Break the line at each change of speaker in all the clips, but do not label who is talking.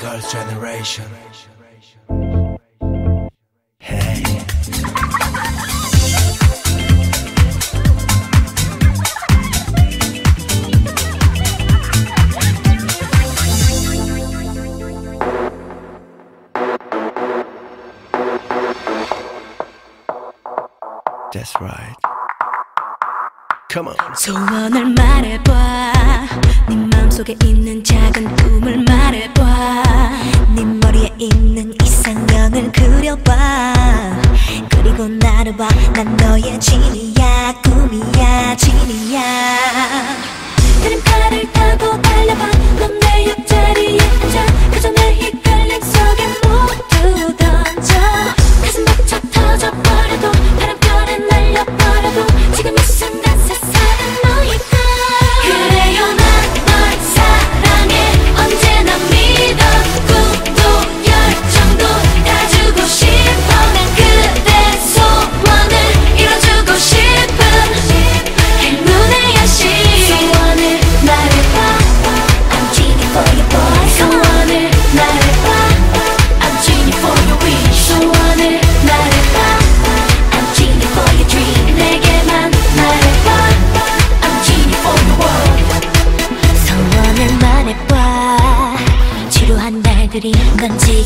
Girls' Generation. That's right. Come on.
소원을 말해봐. 네 마음속에 있는 작은 꿈을 말해봐. 네 머리에 있는 이상형을 그려봐. 그리고 나를 봐난 너의 진이야 꿈이야 진이야.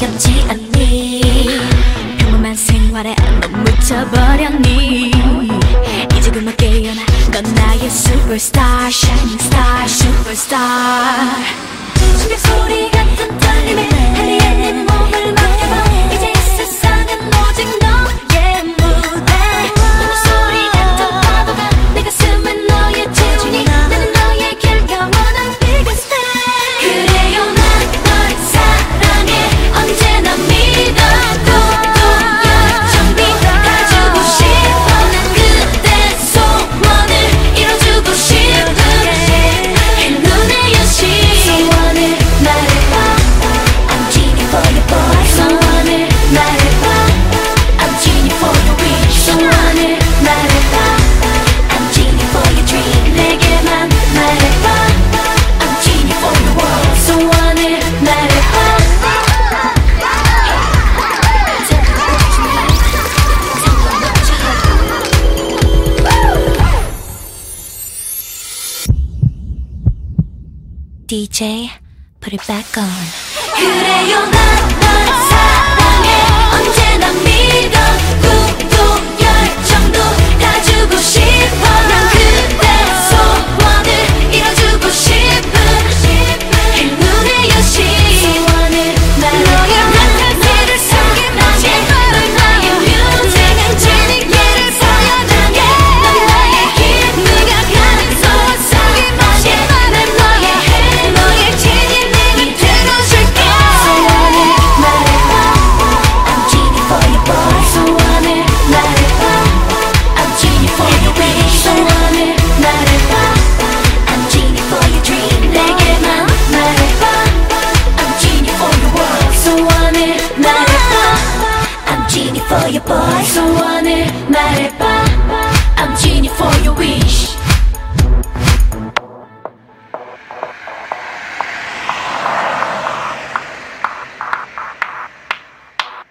지겹지 않니? 평범한 생활에 너무 묻혀버렸니? 이제 그만 깨어나 넌 나의 superstar shining star superstar. 충격 소리 같은 떨림에 해리의 내 몸을 맡겨봐. DJ, put it back on. your boy. 소원을 말해봐 I'm genie for your wish.